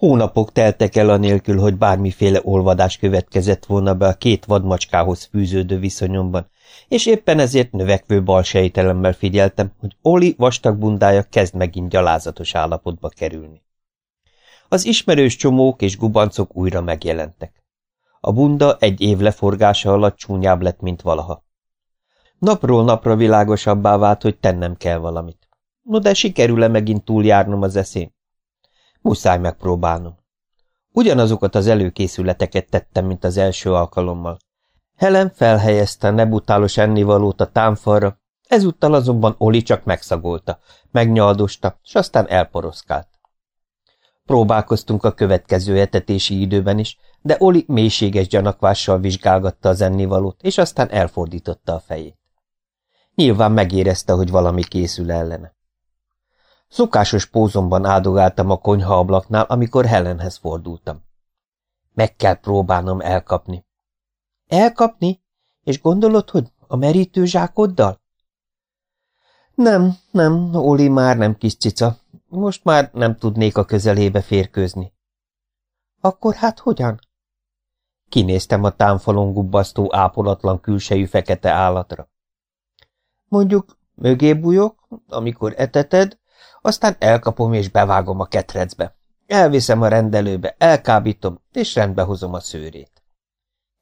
Hónapok teltek el anélkül, hogy bármiféle olvadás következett volna be a két vadmacskához fűződő viszonyomban, és éppen ezért növekvő balsejtelemmel figyeltem, hogy Oli vastag bundája kezd megint gyalázatos állapotba kerülni. Az ismerős csomók és gubancok újra megjelentek. A bunda egy év leforgása alatt csúnyább lett, mint valaha. Napról napra világosabbá vált, hogy tennem kell valamit. No de sikerül-e megint túljárnom az eszén? Muszáj megpróbálnom. Ugyanazokat az előkészületeket tettem, mint az első alkalommal. Helen felhelyezte a nebutálos ennivalót a támfalra, ezúttal azonban Oli csak megszagolta, megnyaldosta, s aztán elporoszkált. Próbálkoztunk a következő etetési időben is, de Oli mélységes gyanakvással vizsgálgatta az ennivalót, és aztán elfordította a fejét. Nyilván megérezte, hogy valami készül ellene. Szokásos pózomban áldogáltam a konyha ablaknál, amikor Helenhez fordultam. Meg kell próbálnom elkapni. Elkapni? És gondolod, hogy a merítőzsákoddal? Nem, nem, Oli már nem kis cica. Most már nem tudnék a közelébe férkőzni. Akkor hát hogyan? Kinéztem a támfalon gubbasztó ápolatlan külsejű fekete állatra. Mondjuk mögé bújok, amikor eteted, aztán elkapom és bevágom a ketrecbe. Elviszem a rendelőbe, elkábítom, és rendbe hozom a szőrét.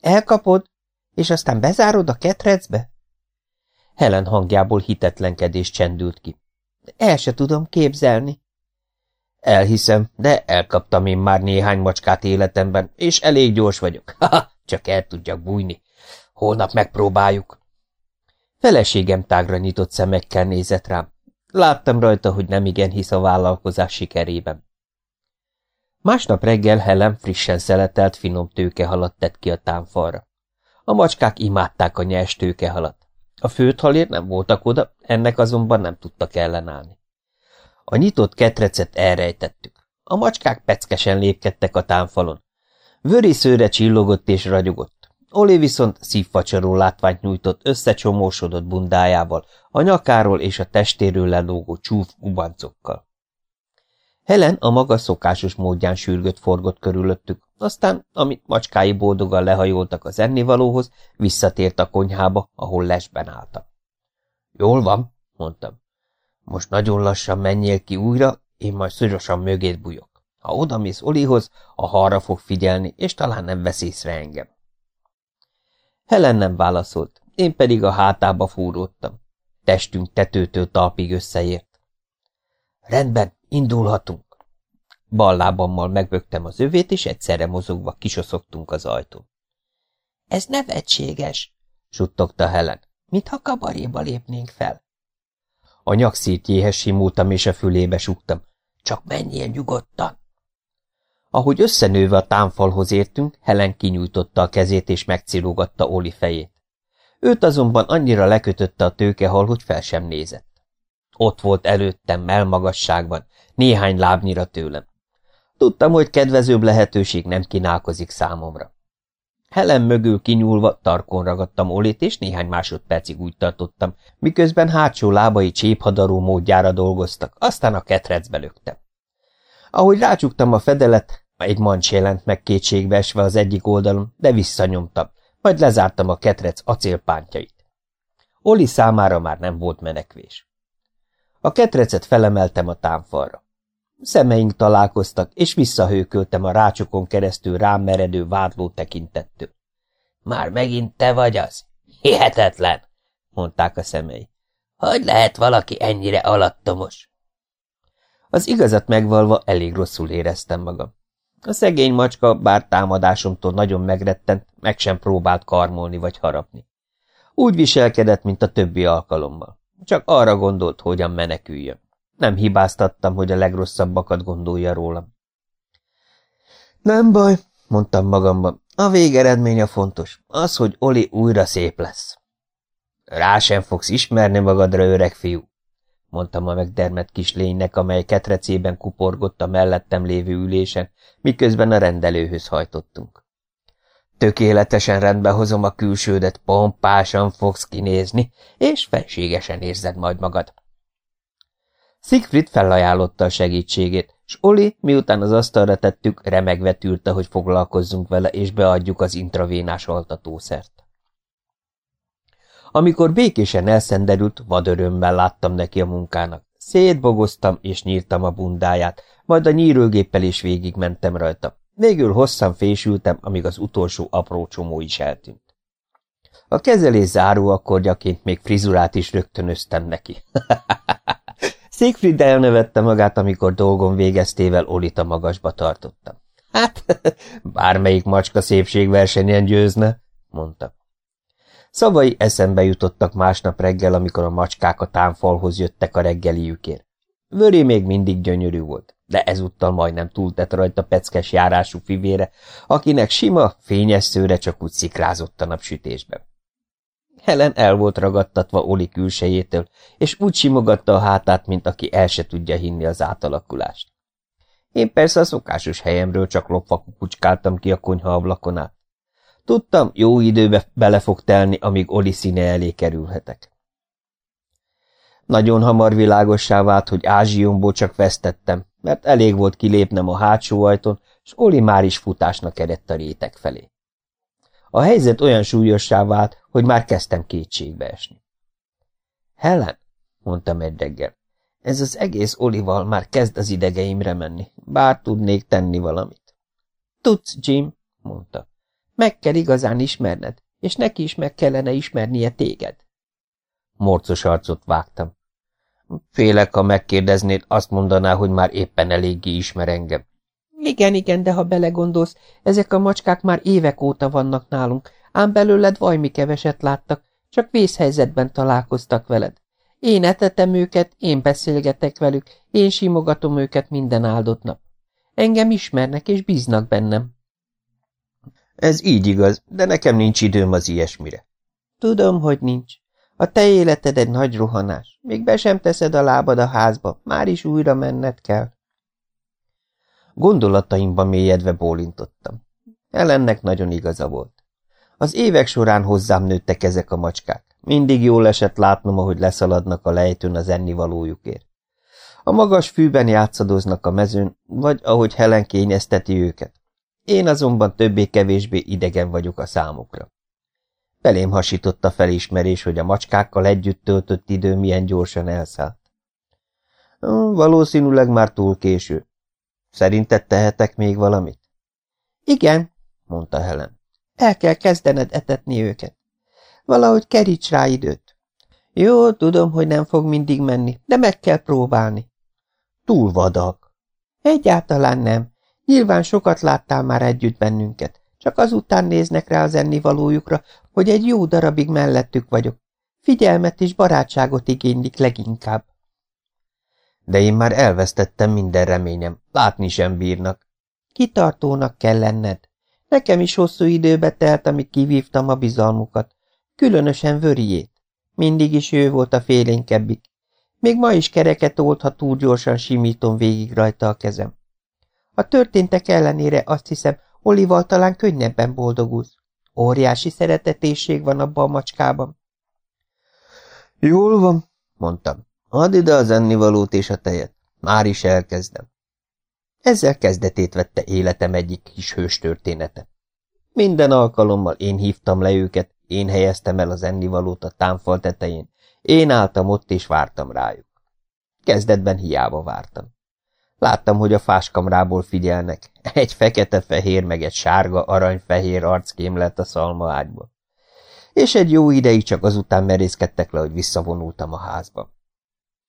Elkapod, és aztán bezárod a ketrecbe? Helen hangjából hitetlenkedés csendült ki. El se tudom képzelni. Elhiszem, de elkaptam én már néhány macskát életemben, és elég gyors vagyok. Ha, csak el tudjak bújni. Holnap megpróbáljuk. Feleségem tágra nyitott szemekkel nézett rám. Láttam rajta, hogy nem igen hisz a vállalkozás sikerében. Másnap reggel Helen frissen szeletelt finom tőkehalat tett ki a támfalra. A macskák imádták a nyers tőkehalat. A főt halért nem voltak oda, ennek azonban nem tudtak ellenállni. A nyitott ketrecet elrejtettük. A macskák peckesen lépkedtek a támfalon. Vöri szőre csillogott és ragyogott. Oli viszont szívfacsaró látványt nyújtott összecsomósodott bundájával, a nyakáról és a testéről lelógó csúf gubancokkal. Helen a maga szokásos módján sürgött forgott körülöttük, aztán, amit macskái boldogan lehajoltak az ennivalóhoz, visszatért a konyhába, ahol lesben álltak. Jól van, mondtam. Most nagyon lassan menjél ki újra, én majd szorosan mögét bujok. Ha odamész Olihoz, a harra fog figyelni, és talán nem vesz észre engem. Helen nem válaszolt, én pedig a hátába fúródtam. Testünk tetőtől talpig összeért. Rendben, indulhatunk. Bal lábammal megbögtem az övét, és egyszerre mozogva kisoszogtunk az ajtón. Ez nevetséges, suttogta Helen, mintha kabaréba lépnénk fel. A nyakszírtjéhez simultam, és a fülébe suktam. Csak menjél nyugodtan. Ahogy összenőve a támfalhoz értünk, Helen kinyújtotta a kezét és megcilogatta Oli fejét. Őt azonban annyira lekötötte a tőkehal, hogy fel sem nézett. Ott volt előttem, melmagasságban, néhány lábnyira tőlem. Tudtam, hogy kedvezőbb lehetőség nem kínálkozik számomra. Helen mögül kinyúlva tarkon ragadtam Olit, és néhány másodpercig úgy tartottam, miközben hátsó lábai cséphadaró módjára dolgoztak, aztán a ketrecbe löktem. Ahogy rácsuktam a fedelet, egy mancs jelent meg kétségbe esve az egyik oldalon, de visszanyomtam, majd lezártam a ketrec acélpántjait. Oli számára már nem volt menekvés. A ketrecet felemeltem a támfalra. Szemeink találkoztak, és visszahőköltem a rácsokon keresztül rám meredő vádló tekintettől. Már megint te vagy az? Hihetetlen, mondták a szemei. Hogy lehet valaki ennyire alattomos? Az igazat megvalva elég rosszul éreztem magam. A szegény macska, bár támadásomtól nagyon megrettent, meg sem próbált karmolni vagy harapni. Úgy viselkedett, mint a többi alkalommal. Csak arra gondolt, hogyan meneküljön. Nem hibáztattam, hogy a legrosszabbakat gondolja rólam. Nem baj, mondtam magamban. A végeredmény a fontos. Az, hogy Oli újra szép lesz. Rá sem fogsz ismerni magadra, öreg fiú, mondtam a megdermet kis lénynek, amely ketrecében kuporgott a mellettem lévő ülésen, miközben a rendelőhöz hajtottunk. Tökéletesen rendbe hozom a külsődet, pompásan fogsz kinézni, és fenségesen érzed majd magad. Siegfried felajánlotta a segítségét, s Oli, miután az asztalra tettük, remegve tűrte, hogy foglalkozzunk vele, és beadjuk az intravénás altatószert. Amikor békésen elszenderült, vadörömmel láttam neki a munkának. Szétbogoztam és nyírtam a bundáját, majd a nyírógéppel is végigmentem rajta. Végül hosszan fésültem, amíg az utolsó apró csomó is eltűnt. A kezelés záró akkordjaként még frizurát is rögtönöztem neki. Siegfried elnevette magát, amikor dolgon végeztével Olit magasba tartottam. Hát, bármelyik macska szépségversenyen győzne, mondta. Szavai eszembe jutottak másnap reggel, amikor a macskák a támfalhoz jöttek a reggeliükért. Vöri még mindig gyönyörű volt, de ezúttal majdnem túltett rajta peckes járású fivére, akinek sima, fényes szőre csak úgy szikrázott a napsütésben. Helen el volt ragadtatva Oli külsejétől, és úgy simogatta a hátát, mint aki el se tudja hinni az átalakulást. Én persze a szokásos helyemről csak lopva kukucskáltam ki a konyha ablakon át. Tudtam, jó időbe bele fog telni, amíg Oli színe elé kerülhetek. Nagyon hamar világossá vált, hogy Ázsiumból csak vesztettem, mert elég volt kilépnem a hátsó ajtón, és Oli már is futásnak eredt a rétek felé. A helyzet olyan súlyossá vált, hogy már kezdtem kétségbe esni. Helen, mondtam egy reggel, ez az egész Olival már kezd az idegeimre menni, bár tudnék tenni valamit. Tudsz, Jim, mondta. Meg kell igazán ismerned, és neki is meg kellene ismernie téged. Morcos arcot vágtam. Félek, ha megkérdeznéd, azt mondaná, hogy már éppen eléggé ismer engem. Igen, igen, de ha belegondolsz, ezek a macskák már évek óta vannak nálunk, ám belőled vajmi keveset láttak, csak vészhelyzetben találkoztak veled. Én etetem őket, én beszélgetek velük, én simogatom őket minden áldott nap. Engem ismernek és bíznak bennem. Ez így igaz, de nekem nincs időm az ilyesmire. Tudom, hogy nincs. A te életed egy nagy rohanás. Még be sem teszed a lábad a házba, már is újra menned kell. Gondolataimba mélyedve bólintottam. Ellennek nagyon igaza volt. Az évek során hozzám nőttek ezek a macskák. Mindig jól esett látnom, ahogy leszaladnak a lejtőn az ennivalójukért. A magas fűben játszadoznak a mezőn, vagy ahogy Helen kényezteti őket. Én azonban többé-kevésbé idegen vagyok a számukra. Felém hasított a felismerés, hogy a macskákkal együtt töltött idő milyen gyorsan elszállt. Valószínűleg már túl késő. Szerinted tehetek még valamit? Igen, mondta Helen. El kell kezdened etetni őket. Valahogy keríts rá időt. Jó, tudom, hogy nem fog mindig menni, de meg kell próbálni. Túl vadak. Egyáltalán nem. Nyilván sokat láttál már együtt bennünket. Csak azután néznek rá az ennivalójukra, hogy egy jó darabig mellettük vagyok. Figyelmet és barátságot igénylik leginkább. De én már elvesztettem minden reményem, látni sem bírnak. Kitartónak kell lenned. Nekem is hosszú időbe telt, amíg kivívtam a bizalmukat. Különösen vöriét. Mindig is ő volt a félénkebbik. Még ma is kereket old, ha túl gyorsan simítom végig rajta a kezem. A történtek ellenére azt hiszem, Olival talán könnyebben boldogulsz. Óriási szeretetésség van abban a macskában. Jól van, mondtam. Add ide az ennivalót és a tejet. Már is elkezdem. Ezzel kezdetét vette életem egyik kis hős története. Minden alkalommal én hívtam le őket, én helyeztem el az ennivalót a támfal tetején, én álltam ott és vártam rájuk. Kezdetben hiába vártam. Láttam, hogy a fáskamrából figyelnek. Egy fekete-fehér, meg egy sárga, aranyfehér arckém lett a szalma ágyból. És egy jó ideig csak azután merészkedtek le, hogy visszavonultam a házba.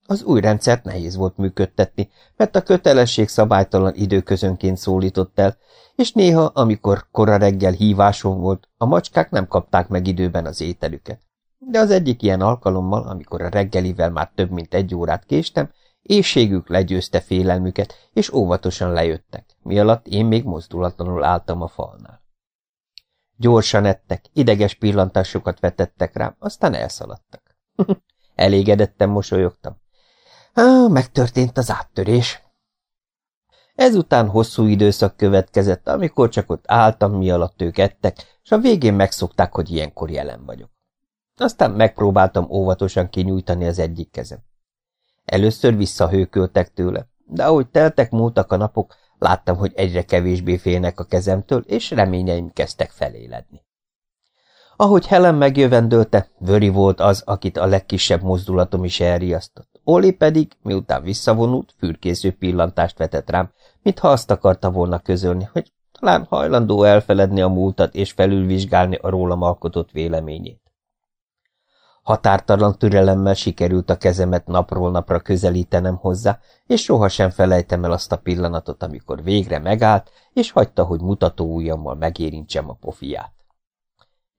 Az új rendszert nehéz volt működtetni, mert a kötelesség szabálytalan időközönként szólított el, és néha, amikor kora reggel híváson volt, a macskák nem kapták meg időben az ételüket. De az egyik ilyen alkalommal, amikor a reggelivel már több mint egy órát késtem, Éjségük legyőzte félelmüket, és óvatosan lejöttek, mi alatt én még mozdulatlanul álltam a falnál. Gyorsan ettek, ideges pillantásokat vetettek rám, aztán elszaladtak. Elégedetten mosolyogtam. Há, megtörtént az áttörés. Ezután hosszú időszak következett, amikor csak ott álltam, mi alatt ők ettek, és a végén megszokták, hogy ilyenkor jelen vagyok. Aztán megpróbáltam óvatosan kinyújtani az egyik kezem. Először visszahőköltek tőle, de ahogy teltek múltak a napok, láttam, hogy egyre kevésbé félnek a kezemtől, és reményeim kezdtek feléledni. Ahogy Helen megjövendölte, Vöri volt az, akit a legkisebb mozdulatom is elriasztott. Oli pedig, miután visszavonult, fürkésző pillantást vetett rám, mintha azt akarta volna közölni, hogy talán hajlandó elfeledni a múltat és felülvizsgálni a rólam alkotott véleményét. Határtalan türelemmel sikerült a kezemet napról napra közelítenem hozzá, és sohasem felejtem el azt a pillanatot, amikor végre megállt, és hagyta, hogy mutató ujjammal megérintsem a pofiát.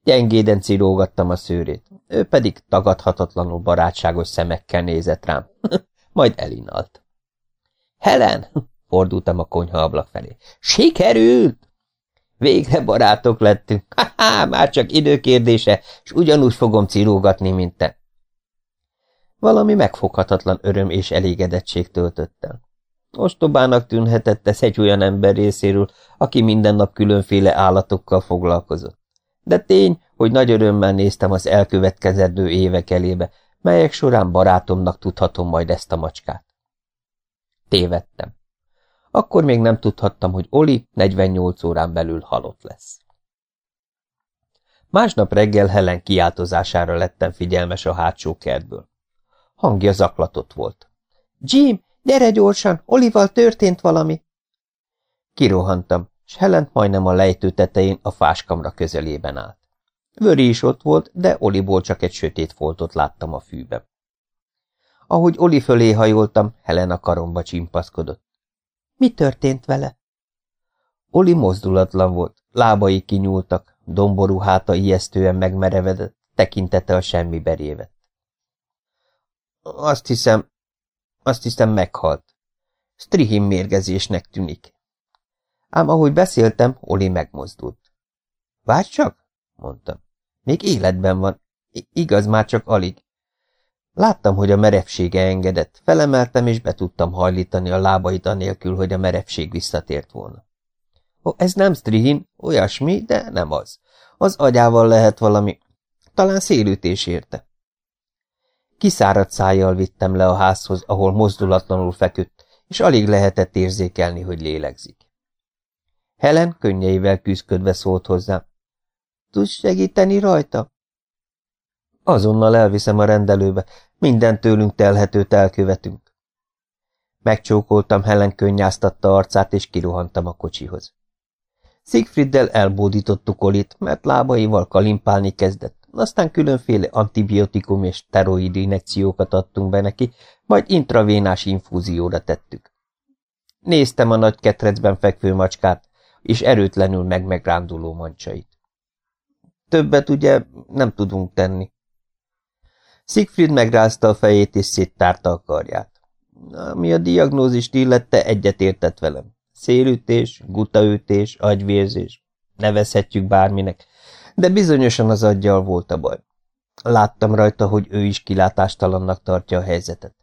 Gyengéden cirógattam a szőrét, ő pedig tagadhatatlanul barátságos szemekkel nézett rám, majd elinalt. – Helen! – fordultam a konyha ablak felé. – Sikerült! Végre barátok lettünk. Ha-ha, már csak időkérdése, és ugyanúgy fogom cirógatni, mint te. Valami megfoghatatlan öröm és elégedettség töltött el. Ostobának tűnhetett ez egy olyan ember részéről, aki minden nap különféle állatokkal foglalkozott. De tény, hogy nagy örömmel néztem az elkövetkezendő évek elébe, melyek során barátomnak tudhatom majd ezt a macskát. Tévedtem. Akkor még nem tudhattam, hogy Oli 48 órán belül halott lesz. Másnap reggel Helen kiáltozására lettem figyelmes a hátsó kertből. Hangja zaklatott volt. – Jim, gyere gyorsan, Olival történt valami! Kirohantam, s Helen majdnem a lejtő tetején a fáskamra közelében állt. Vöri is ott volt, de Oliból csak egy sötét foltot láttam a fűben. Ahogy Oli fölé hajoltam, Helen a karomba csimpaszkodott. Mi történt vele? Oli mozdulatlan volt, lábai kinyúltak, domború háta ijesztően megmerevedett, tekintete a semmibe révett. Azt hiszem, azt hiszem meghalt. Strihim mérgezésnek tűnik. Ám ahogy beszéltem, Oli megmozdult. Várj csak, mondtam. Még életben van. I igaz, már csak alig. Láttam, hogy a merevsége engedett, felemeltem és be tudtam hajlítani a lábait anélkül, hogy a merevség visszatért volna. Ó, ez nem strihin, olyasmi, de nem az. Az agyával lehet valami, talán szélütés érte. Kiszáradt szájjal vittem le a házhoz, ahol mozdulatlanul feküdt, és alig lehetett érzékelni, hogy lélegzik. Helen könnyeivel küzdködve szólt hozzá. Tudsz segíteni rajta? Azonnal elviszem a rendelőbe, minden tőlünk telhetőt elkövetünk. Megcsókoltam, Helen könnyáztatta arcát, és kirohantam a kocsihoz. Siegfrieddel elbódítottuk Olit, mert lábaival kalimpálni kezdett, aztán különféle antibiotikum és steroid injekciókat adtunk be neki, majd intravénás infúzióra tettük. Néztem a nagy ketrecben fekvő macskát, és erőtlenül meg-megránduló mancsait. Többet ugye nem tudunk tenni. Siegfried megrázta a fejét és széttárta a karját. Ami a diagnózist illette, egyetértett velem. Szélütés, gutaütés, agyvérzés, nevezhetjük bárminek, de bizonyosan az aggyal volt a baj. Láttam rajta, hogy ő is kilátástalannak tartja a helyzetet.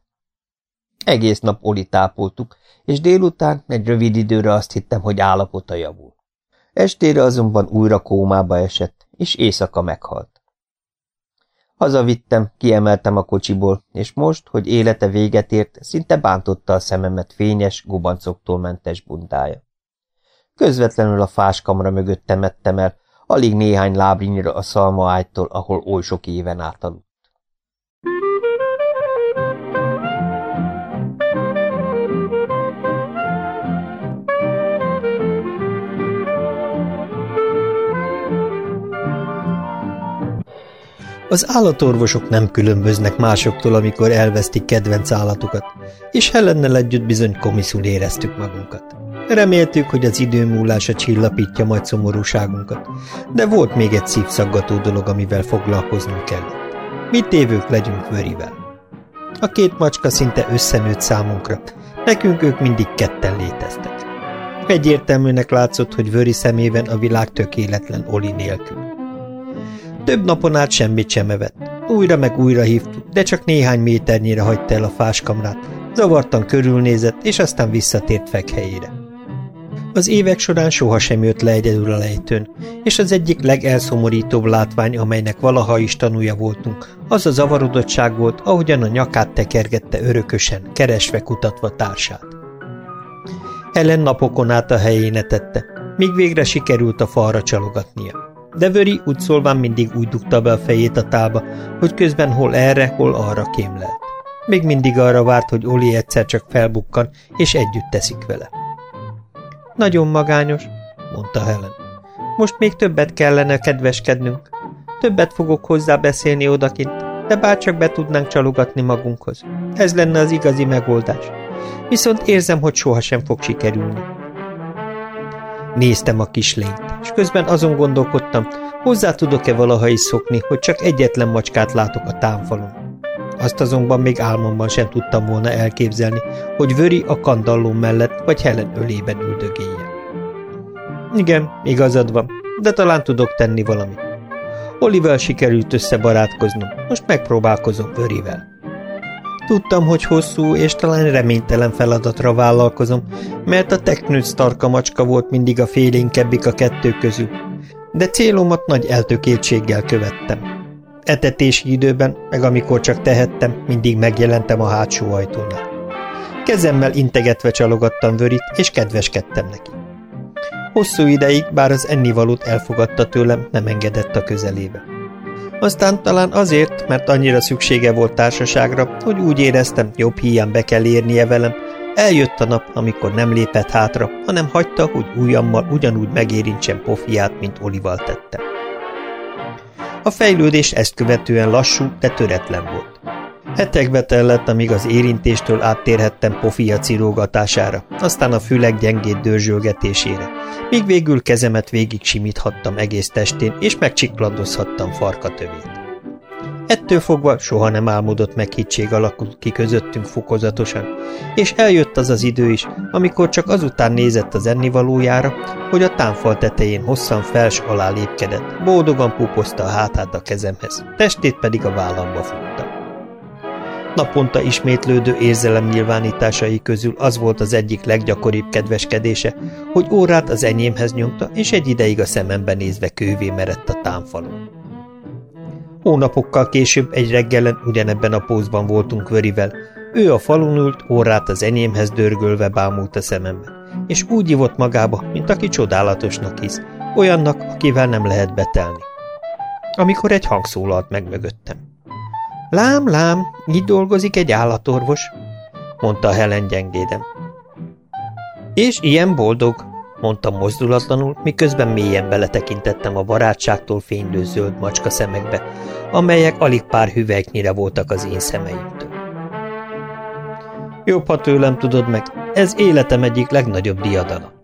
Egész nap Oli tápoltuk, és délután egy rövid időre azt hittem, hogy állapota javul. Estére azonban újra kómába esett, és éjszaka meghalt. Hazavittem, kiemeltem a kocsiból, és most, hogy élete véget ért, szinte bántotta a szememet fényes, gubancoktól mentes bundája. Közvetlenül a fáskamra mögött temettem el, alig néhány lábrinyra a szalmaágytól, ahol oly sok éven át aludt. Az állatorvosok nem különböznek másoktól, amikor elvesztik kedvenc állatukat, és Helennel együtt bizony komiszul éreztük magunkat. Reméltük, hogy az idő múlása csillapítja majd szomorúságunkat, de volt még egy szívszaggató dolog, amivel foglalkoznunk kellett. Mi tévők legyünk Vörivel. A két macska szinte összenőtt számunkra, nekünk ők mindig ketten léteztek. Egyértelműnek látszott, hogy Vöri szemében a világ tökéletlen Oli nélkül. Több napon át semmit sem evett. Újra meg újra hívtuk, de csak néhány méternyire hagyta el a fáskamrát. Zavartan körülnézett, és aztán visszatért fekhelyére. Az évek során sohasem jött le egyedül a lejtőn, és az egyik legelszomorítóbb látvány, amelynek valaha is tanúja voltunk, az a zavarodottság volt, ahogyan a nyakát tekergette örökösen, keresve kutatva társát. Helen napokon át a helyén etette, míg végre sikerült a falra csalogatnia. De Vöri úgy szólván mindig úgy dugta be a fejét a tába, hogy közben hol erre, hol arra kémlelt. Még mindig arra várt, hogy Oli egyszer csak felbukkan, és együtt teszik vele. Nagyon magányos, mondta Helen. Most még többet kellene kedveskednünk. Többet fogok hozzá beszélni odakint, de bárcsak be tudnánk csalogatni magunkhoz. Ez lenne az igazi megoldás. Viszont érzem, hogy sohasem fog sikerülni. Néztem a kislényt, és közben azon gondolkodtam, hozzá tudok-e valaha is szokni, hogy csak egyetlen macskát látok a támfalon. Azt azonban még álmomban sem tudtam volna elképzelni, hogy Vöri a kandalló mellett vagy Helen ölében üldögélje. Igen, igazad van, de talán tudok tenni valamit. Olivel sikerült összebarátkoznom, most megpróbálkozom Vörivel. Tudtam, hogy hosszú és talán reménytelen feladatra vállalkozom, mert a teknőc tarka macska volt mindig a félénkebbik a kettő közül, de célomat nagy eltökéltséggel követtem. Etetési időben, meg amikor csak tehettem, mindig megjelentem a hátsó ajtónál. Kezemmel integetve csalogattam Vörit, és kedveskedtem neki. Hosszú ideig, bár az ennivalót elfogadta tőlem, nem engedett a közelébe. Aztán talán azért, mert annyira szüksége volt társaságra, hogy úgy éreztem, jobb híján be kell érnie velem, eljött a nap, amikor nem lépett hátra, hanem hagyta, hogy ujjammal ugyanúgy megérintsem pofiát, mint Olival tettem. A fejlődés ezt követően lassú, de töretlen volt. Hetekbe tellett, amíg az érintéstől áttérhettem pofia cirógatására, aztán a fülek gyengét dörzsölgetésére, míg végül kezemet végig simíthattam egész testén, és megcsiklandozhattam farkatövét. Ettől fogva soha nem álmodott meghittség alakult ki közöttünk fokozatosan, és eljött az az idő is, amikor csak azután nézett az ennivalójára, hogy a támfal tetején hosszan fels alá lépkedett, boldogan pupozta a hátát a kezemhez, testét pedig a vállamba futta. Naponta ismétlődő érzelem nyilvánításai közül az volt az egyik leggyakoribb kedveskedése, hogy órát az enyémhez nyomta, és egy ideig a szemembe nézve kővé merett a támfalon. Hónapokkal később egy reggelen ugyanebben a pózban voltunk Vörivel. Ő a falun ült, órát az enyémhez dörgölve bámult a szemembe, és úgy ivott magába, mint aki csodálatosnak hisz, olyannak, akivel nem lehet betelni. Amikor egy hang szólalt meg mögöttem. Lám, lám, így dolgozik egy állatorvos, mondta Helen gyengéden. És ilyen boldog, mondtam mozdulatlanul, miközben mélyen beletekintettem a barátságtól fénylő zöld macska szemekbe, amelyek alig pár hüvelyknyire voltak az én szemeimtől. Jobb, ha tőlem tudod meg, ez életem egyik legnagyobb diadala.